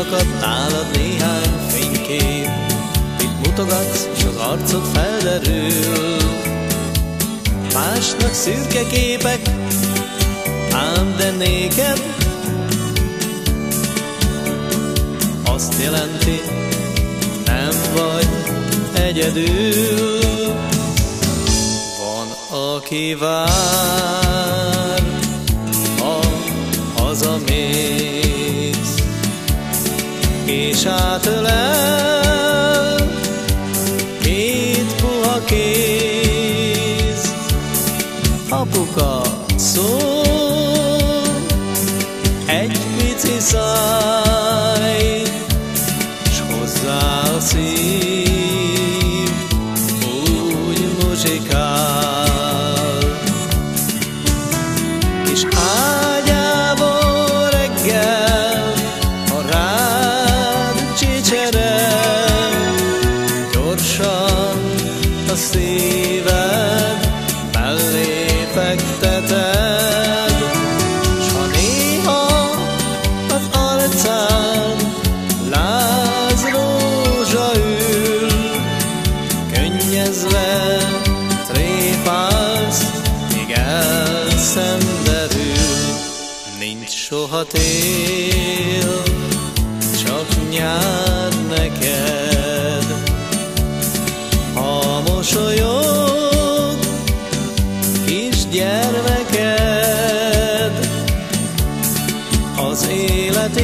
Kiakad nálad néhány fénykép. Mit mutogatsz, és az arcod felderül. Másnak szürke képek Ám de néked Azt jelenti, nem vagy egyedül. Van, aki vár Ha hazamész És átölel. Két puha kéz Apuka szól. Egy pici száj S hozzá a szív. Úgy muzsikál soha tél, csak nyár neked. Ha mosolyog kis gyermeked Az élet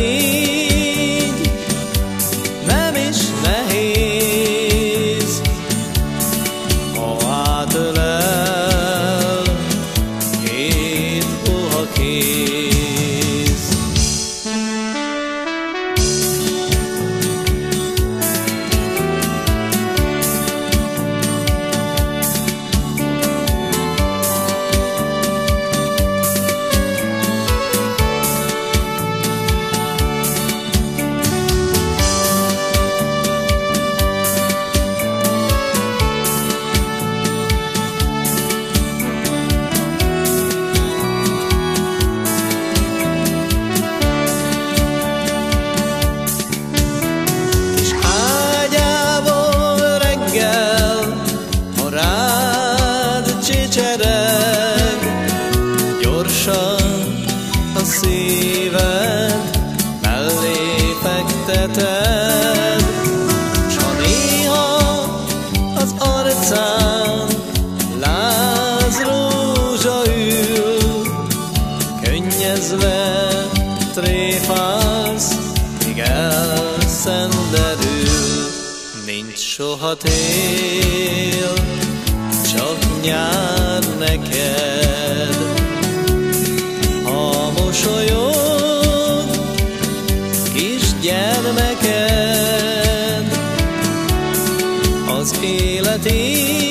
kezdve tréfálsz, míg elszenderül. Nincs soha tél, csak nyár neked. Ha mosolyog, kis gyermeked, az életét